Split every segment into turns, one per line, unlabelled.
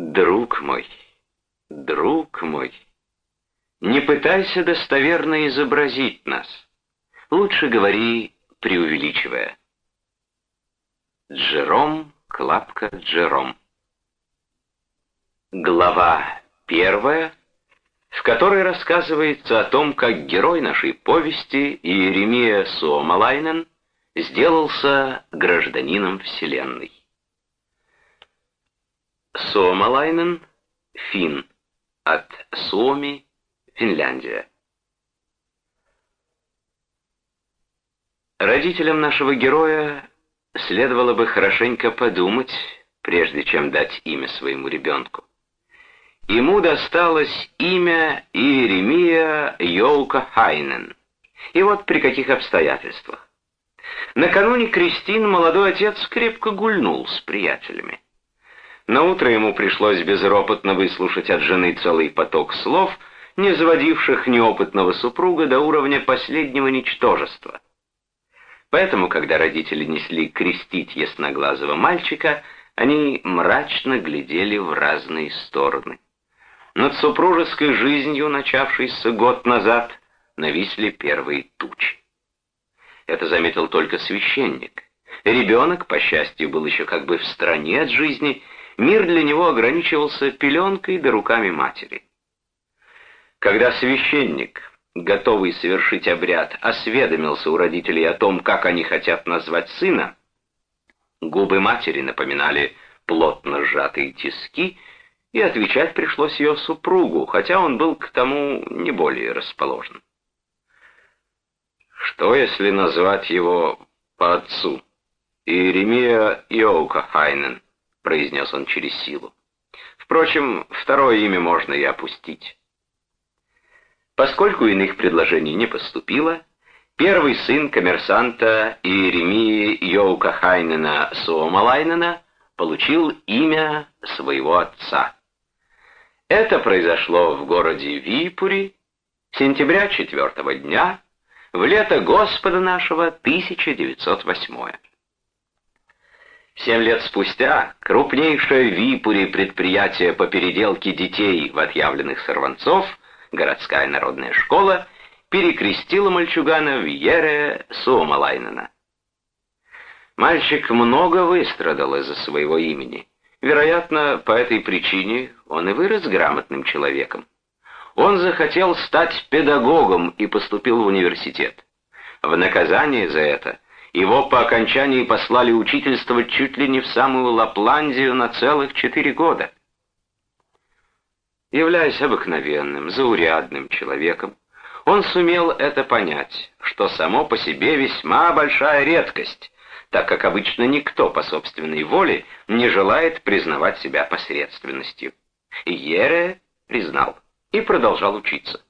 Друг мой, друг мой, не пытайся достоверно изобразить нас. Лучше говори, преувеличивая. Джером, Клапка Джером. Глава первая, в которой рассказывается о том, как герой нашей повести Иеремия Суомалайнен сделался гражданином Вселенной. Суомалайнен, фин, от Суоми, Финляндия. Родителям нашего героя следовало бы хорошенько подумать, прежде чем дать имя своему ребенку. Ему досталось имя Иеремия Йоука Хайнен. И вот при каких обстоятельствах. Накануне Кристин молодой отец крепко гульнул с приятелями. На утро ему пришлось безропотно выслушать от жены целый поток слов, не заводивших неопытного супруга до уровня последнего ничтожества. Поэтому, когда родители несли крестить ясноглазого мальчика, они мрачно глядели в разные стороны. Над супружеской жизнью, начавшейся год назад, нависли первые тучи. Это заметил только священник. Ребенок, по счастью, был еще как бы в стороне от жизни, мир для него ограничивался пеленкой да руками матери. Когда священник, готовый совершить обряд, осведомился у родителей о том, как они хотят назвать сына, губы матери напоминали плотно сжатые тиски, и отвечать пришлось ее супругу, хотя он был к тому не более расположен. Что, если назвать его по отцу? Иеремия Йоукахайнен, произнес он через силу. Впрочем, второе имя можно и опустить. Поскольку иных предложений не поступило, первый сын коммерсанта Иеремии Йоукахайнена Суомалайнена получил имя своего отца. Это произошло в городе Випури сентября четвертого дня в лето Господа нашего 1908. Семь лет спустя крупнейшее в Випуре предприятие по переделке детей в отъявленных сорванцов, городская народная школа, перекрестила мальчугана в Ере Суомалайнена. Мальчик много выстрадал из-за своего имени. Вероятно, по этой причине он и вырос грамотным человеком. Он захотел стать педагогом и поступил в университет. В наказание за это его по окончании послали учительствовать чуть ли не в самую Лапландию на целых четыре года. Являясь обыкновенным, заурядным человеком, он сумел это понять, что само по себе весьма большая редкость, так как обычно никто по собственной воле не желает признавать себя посредственностью. Ере признал и продолжал учиться.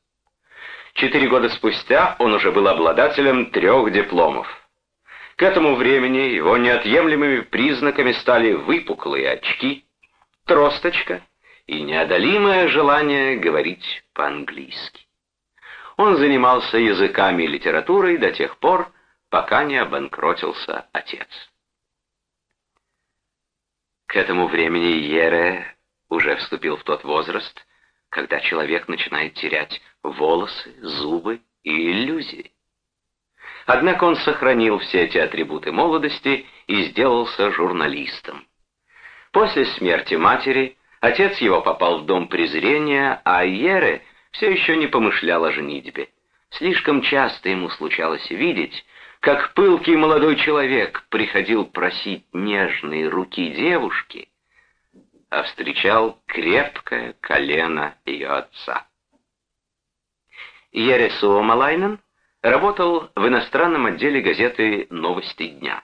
Четыре года спустя он уже был обладателем трех дипломов. К этому времени его неотъемлемыми признаками стали выпуклые очки, тросточка и неодолимое желание говорить по-английски. Он занимался языками и литературой до тех пор, пока не обанкротился отец. К этому времени Ере уже вступил в тот возраст, когда человек начинает терять волосы, зубы и иллюзии. Однако он сохранил все эти атрибуты молодости и сделался журналистом. После смерти матери отец его попал в дом презрения, а Ере все еще не помышлял о женитьбе. Слишком часто ему случалось видеть, как пылкий молодой человек приходил просить нежные руки девушки, а встречал крепкое колено ее отца. Ересуо Малайнен работал в иностранном отделе газеты «Новости дня».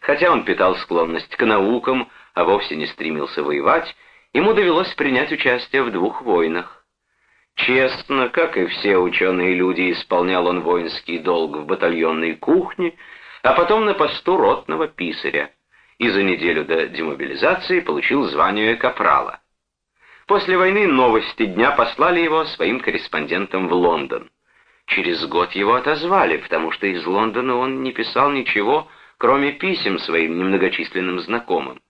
Хотя он питал склонность к наукам, а вовсе не стремился воевать, ему довелось принять участие в двух войнах. Честно, как и все ученые люди, исполнял он воинский долг в батальонной кухне, а потом на посту ротного писаря, и за неделю до демобилизации получил звание капрала. После войны новости дня послали его своим корреспондентам в Лондон. Через год его отозвали, потому что из Лондона он не писал ничего, кроме писем своим немногочисленным знакомым.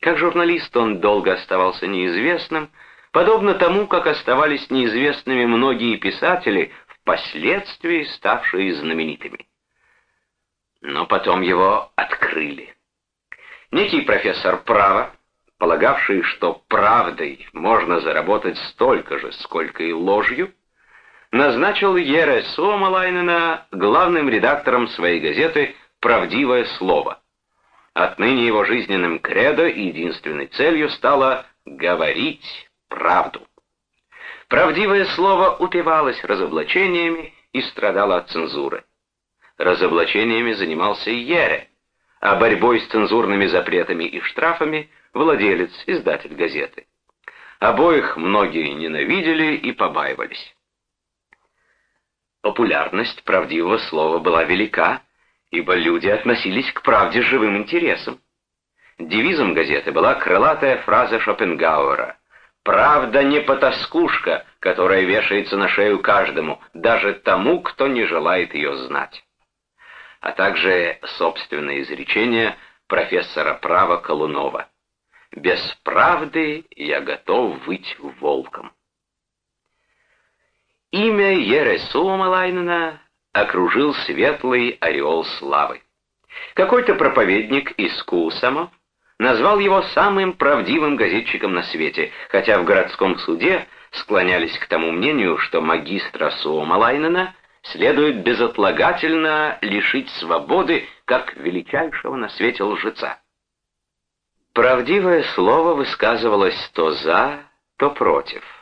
Как журналист он долго оставался неизвестным, подобно тому, как оставались неизвестными многие писатели, впоследствии ставшие знаменитыми. Но потом его открыли. Некий профессор права, полагавший, что правдой можно заработать столько же, сколько и ложью, назначил Ере Суомалайнена главным редактором своей газеты «Правдивое слово». Отныне его жизненным кредо и единственной целью стало говорить правду. Правдивое слово упивалось разоблачениями и страдало от цензуры. Разоблачениями занимался Ере, а борьбой с цензурными запретами и штрафами владелец, издатель газеты. Обоих многие ненавидели и побаивались. Популярность правдивого слова была велика, ибо люди относились к правде живым интересом. Девизом газеты была крылатая фраза Шопенгауэра «Правда не потаскушка, которая вешается на шею каждому, даже тому, кто не желает ее знать» а также собственное изречение профессора права Колунова. «Без правды я готов быть волком». Имя Ересума Лайнена окружил светлый ореол славы. Какой-то проповедник из Кусама назвал его самым правдивым газетчиком на свете, хотя в городском суде склонялись к тому мнению, что магистра Суомалайнена следует безотлагательно лишить свободы как величайшего на свете лжеца. Правдивое слово высказывалось то за, то против.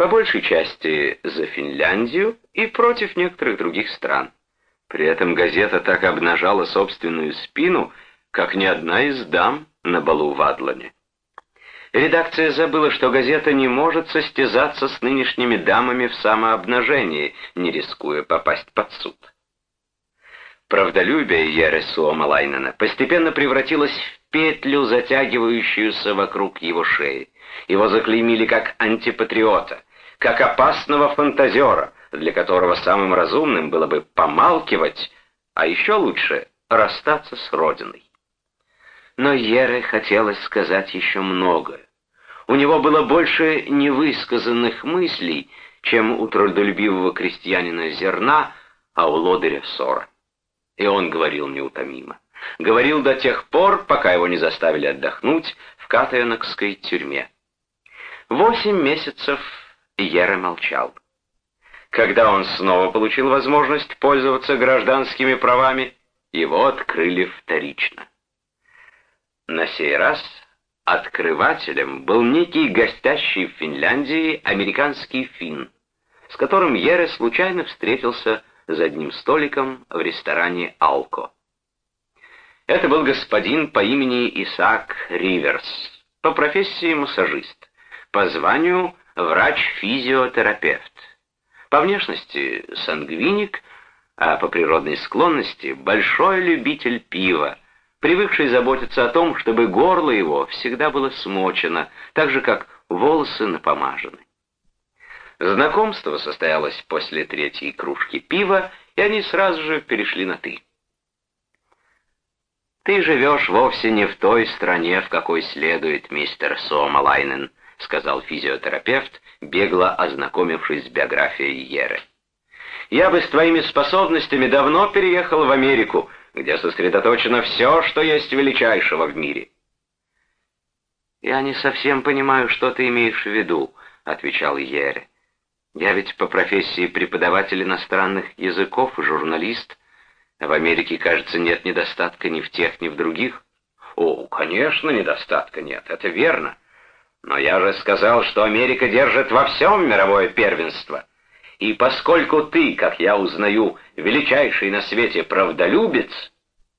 По большей части за Финляндию и против некоторых других стран. При этом газета так обнажала собственную спину, как ни одна из дам на балу в Адлане. Редакция забыла, что газета не может состязаться с нынешними дамами в самообнажении, не рискуя попасть под суд. Правдолюбие Ересуа Малайнена постепенно превратилось в петлю, затягивающуюся вокруг его шеи. Его заклеймили как антипатриота, как опасного фантазера, для которого самым разумным было бы помалкивать, а еще лучше расстаться с родиной. Но Ере хотелось сказать еще многое. У него было больше невысказанных мыслей, чем у трудолюбивого крестьянина зерна, а у лодыря ссора. И он говорил неутомимо. Говорил до тех пор, пока его не заставили отдохнуть в Катаенокской тюрьме. Восемь месяцев Ере молчал. Когда он снова получил возможность пользоваться гражданскими правами, его открыли вторично. На сей раз открывателем был некий гостящий в Финляндии американский фин, с которым Ере случайно встретился за одним столиком в ресторане «Алко». Это был господин по имени Исаак Риверс, по профессии массажист, по званию врач-физиотерапевт, по внешности сангвиник, а по природной склонности большой любитель пива, привыкший заботиться о том, чтобы горло его всегда было смочено, так же, как волосы напомажены. Знакомство состоялось после третьей кружки пива, и они сразу же перешли на «ты». «Ты живешь вовсе не в той стране, в какой следует, мистер Сомалайнен», сказал физиотерапевт, бегло ознакомившись с биографией Еры. «Я бы с твоими способностями давно переехал в Америку, где сосредоточено все, что есть величайшего в мире. «Я не совсем понимаю, что ты имеешь в виду», — отвечал Ере. «Я ведь по профессии преподаватель иностранных языков и журналист. В Америке, кажется, нет недостатка ни в тех, ни в других». «О, конечно, недостатка нет, это верно. Но я же сказал, что Америка держит во всем мировое первенство. И поскольку ты, как я узнаю, величайший на свете правдолюбец,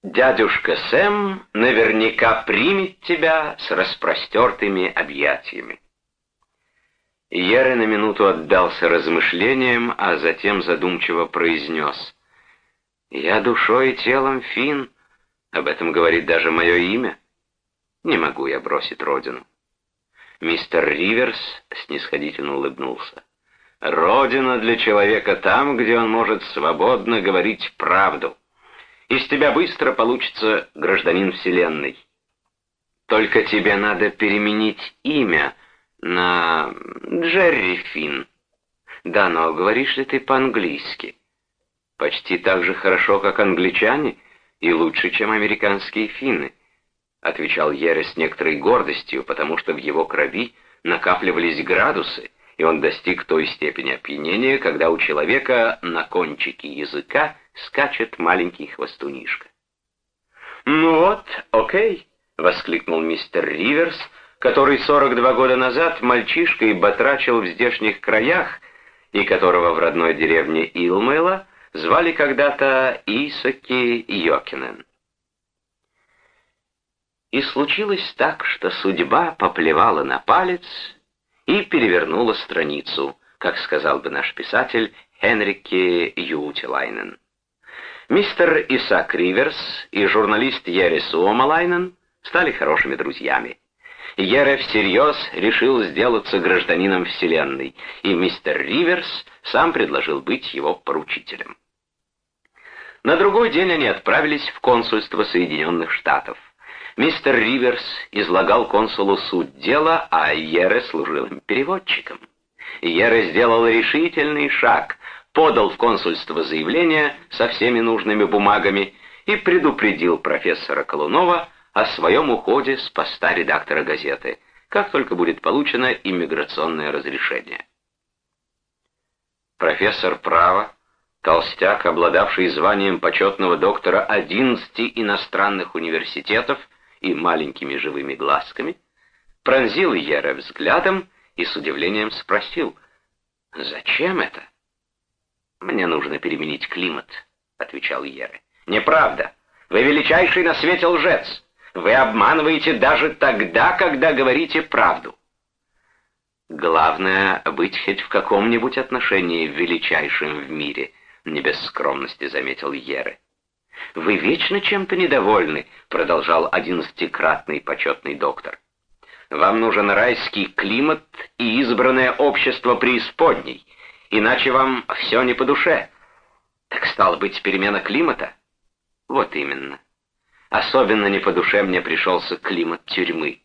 дядюшка Сэм наверняка примет тебя с распростертыми объятиями. Еры на минуту отдался размышлениям, а затем задумчиво произнес. «Я душой и телом фин, об этом говорит даже мое имя. Не могу я бросить родину». Мистер Риверс снисходительно улыбнулся. Родина для человека там, где он может свободно говорить правду. Из тебя быстро получится гражданин Вселенной. Только тебе надо переменить имя на Джерри Финн. Да, но говоришь ли ты по-английски? Почти так же хорошо, как англичане, и лучше, чем американские финны, отвечал Ере с некоторой гордостью, потому что в его крови накапливались градусы, и он достиг той степени опьянения, когда у человека на кончике языка скачет маленький хвостунишка. «Ну вот, окей», — воскликнул мистер Риверс, который 42 года назад мальчишкой батрачил в здешних краях и которого в родной деревне Илмэла звали когда-то Исаки Йокинен. И случилось так, что судьба поплевала на палец и перевернула страницу, как сказал бы наш писатель Хенрике Ютилайнен. Мистер Исаак Риверс и журналист Ерри Суомалайнен стали хорошими друзьями. Ере всерьез решил сделаться гражданином Вселенной, и мистер Риверс сам предложил быть его поручителем. На другой день они отправились в консульство Соединенных Штатов. Мистер Риверс излагал консулу суть дела, а Ере служил им переводчиком. Ере сделал решительный шаг, подал в консульство заявление со всеми нужными бумагами и предупредил профессора Колунова о своем уходе с поста редактора газеты, как только будет получено иммиграционное разрешение. Профессор права, толстяк, обладавший званием почетного доктора 11 иностранных университетов и маленькими живыми глазками, пронзил Ера взглядом и с удивлением спросил, «Зачем это?» «Мне нужно переменить климат», — отвечал Ере. «Неправда. Вы величайший на свете лжец. Вы обманываете даже тогда, когда говорите правду. Главное — быть хоть в каком-нибудь отношении величайшим в мире, — не без скромности заметил Еры. «Вы вечно чем-то недовольны», — продолжал одиннадцатикратный почетный доктор. «Вам нужен райский климат и избранное общество преисподней, иначе вам все не по душе. Так стало быть, перемена климата?» «Вот именно. Особенно не по душе мне пришелся климат тюрьмы.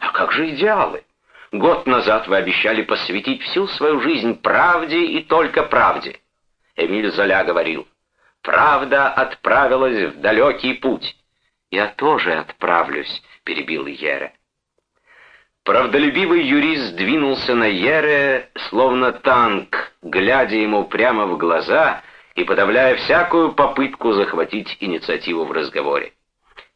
А как же идеалы? Год назад вы обещали посвятить всю свою жизнь правде и только правде. Эмиль Золя говорил, «Правда отправилась в далекий путь». «Я тоже отправлюсь», — перебил Ере. Правдолюбивый юрист двинулся на Ере, словно танк, глядя ему прямо в глаза и подавляя всякую попытку захватить инициативу в разговоре.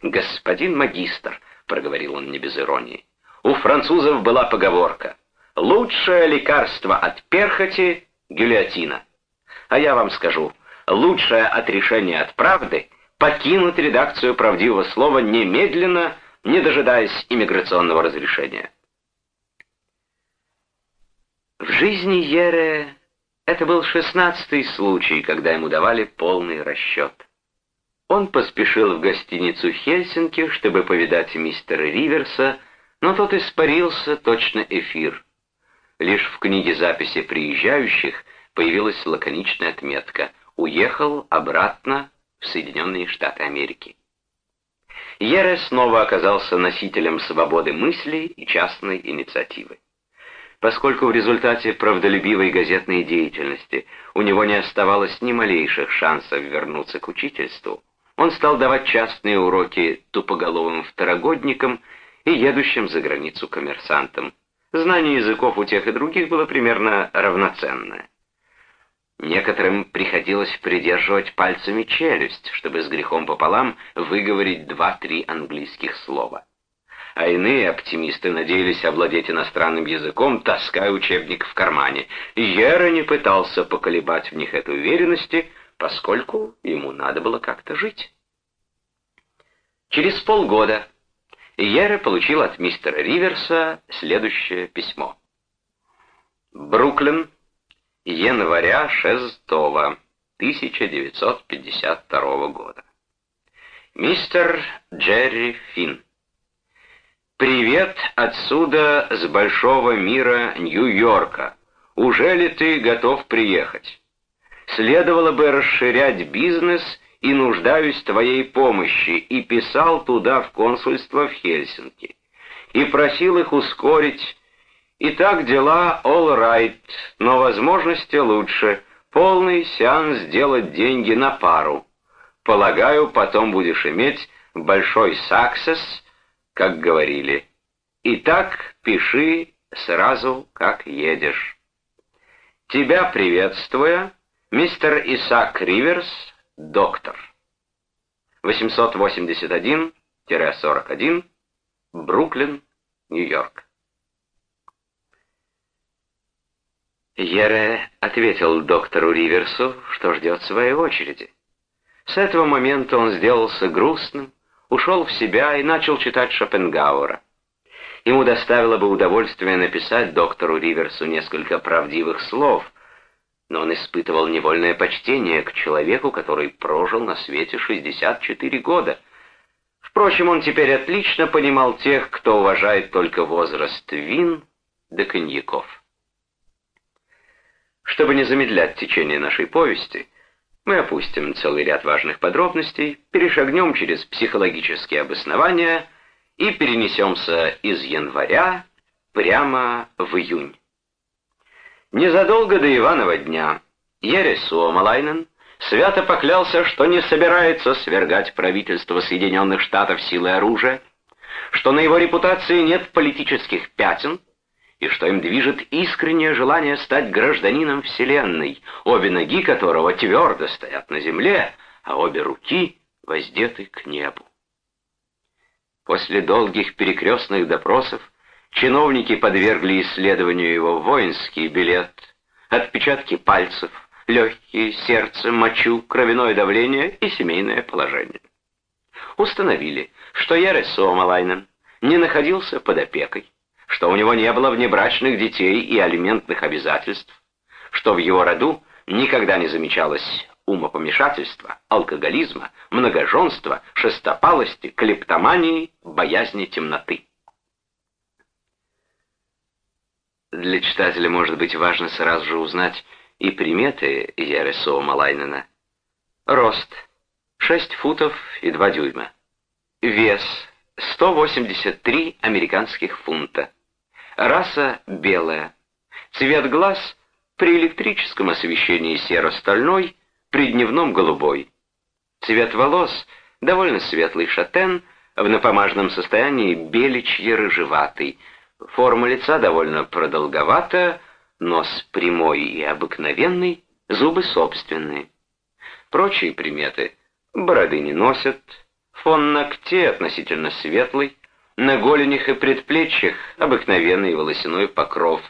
«Господин магистр», — проговорил он не без иронии, — «у французов была поговорка «Лучшее лекарство от перхоти — гильотина». А я вам скажу, лучшее отрешение от правды — покинуть редакцию правдивого слова немедленно, не дожидаясь иммиграционного разрешения». В жизни Ере это был шестнадцатый случай, когда ему давали полный расчет. Он поспешил в гостиницу Хельсинки, чтобы повидать мистера Риверса, но тот испарился точно эфир. Лишь в книге записи приезжающих появилась лаконичная отметка «Уехал обратно в Соединенные Штаты Америки». Ере снова оказался носителем свободы мыслей и частной инициативы. Поскольку в результате правдолюбивой газетной деятельности у него не оставалось ни малейших шансов вернуться к учительству, он стал давать частные уроки тупоголовым второгодникам и едущим за границу коммерсантам. Знание языков у тех и других было примерно равноценное. Некоторым приходилось придерживать пальцами челюсть, чтобы с грехом пополам выговорить два-три английских слова. А иные оптимисты надеялись овладеть иностранным языком, таская учебник в кармане. Ера не пытался поколебать в них эту уверенности, поскольку ему надо было как-то жить. Через полгода Ера получил от мистера Риверса следующее письмо. Бруклин, января 6 1952 года. Мистер Джерри Финн. Привет отсюда с большого мира Нью-Йорка. Уже ли ты готов приехать? следовало бы расширять бизнес и нуждаюсь в твоей помощи, и писал туда в консульство в Хельсинки, и просил их ускорить. И так дела all right, но возможности лучше. Полный сеанс сделать деньги на пару. Полагаю, потом будешь иметь большой саксес, как говорили. Итак, пиши сразу, как едешь. Тебя приветствуя, мистер Исаак Риверс, доктор. 881-41, Бруклин, Нью-Йорк. Ере ответил доктору Риверсу, что ждет своей очереди. С этого момента он сделался грустным, ушел в себя и начал читать Шопенгауэра. Ему доставило бы удовольствие написать доктору Риверсу несколько правдивых слов, но он испытывал невольное почтение к человеку, который прожил на свете 64 года. Впрочем, он теперь отлично понимал тех, кто уважает только возраст вин да коньяков. Чтобы не замедлять течение нашей повести, мы опустим целый ряд важных подробностей, перешагнем через психологические обоснования и перенесемся из января прямо в июнь. Незадолго до Иванова дня Ерес Суомалайнен свято поклялся, что не собирается свергать правительство Соединенных Штатов силой оружия, что на его репутации нет политических пятен, и что им движет искреннее желание стать гражданином Вселенной, обе ноги которого твердо стоят на земле, а обе руки воздеты к небу. После долгих перекрестных допросов чиновники подвергли исследованию его воинский билет, отпечатки пальцев, легкие, сердце, мочу, кровяное давление и семейное положение. Установили, что Ярес Суомалайнен не находился под опекой, что у него не было внебрачных детей и алиментных обязательств, что в его роду никогда не замечалось умопомешательства, алкоголизма, многоженства, шестопалости, клептомании, боязни темноты. Для читателя может быть важно сразу же узнать и приметы Яресова Малайнена. Рост — 6 футов и 2 дюйма. Вес — 183 американских фунта. Раса белая. Цвет глаз при электрическом освещении серо-стальной, при дневном голубой. Цвет волос довольно светлый шатен, в напомаженном состоянии беличье рыжеватый. Форма лица довольно продолговатая, нос прямой и обыкновенный, зубы собственные. Прочие приметы бороды не носят, фон ногтей относительно светлый, на голенях и предплечьях обыкновенный волосяной покров.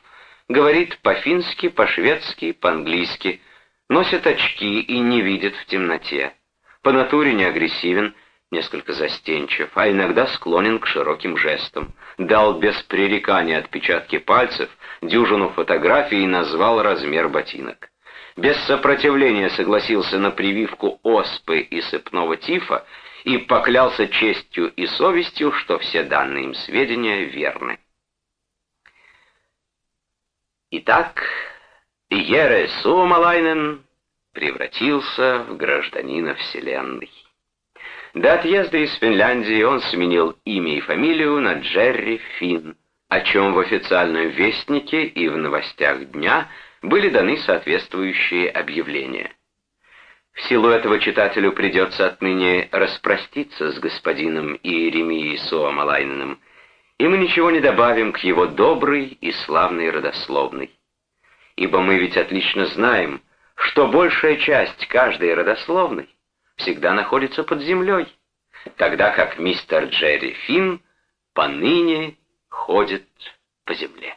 Говорит по-фински, по-шведски, по-английски. Носит очки и не видит в темноте. По натуре не агрессивен, несколько застенчив, а иногда склонен к широким жестам. Дал без пререкания отпечатки пальцев, дюжину фотографий и назвал размер ботинок. Без сопротивления согласился на прививку оспы и сыпного тифа и поклялся честью и совестью, что все данные им сведения верны. Итак, Ере Сумалайнен превратился в гражданина Вселенной. До отъезда из Финляндии он сменил имя и фамилию на Джерри Финн, о чем в официальном вестнике и в новостях дня были даны соответствующие объявления. В силу этого читателю придется отныне распроститься с господином Иеремией Суамалайненом, и мы ничего не добавим к его доброй и славной родословной. Ибо мы ведь отлично знаем, что большая часть каждой родословной всегда находится под землей, тогда как мистер Джерри Финн поныне ходит по земле.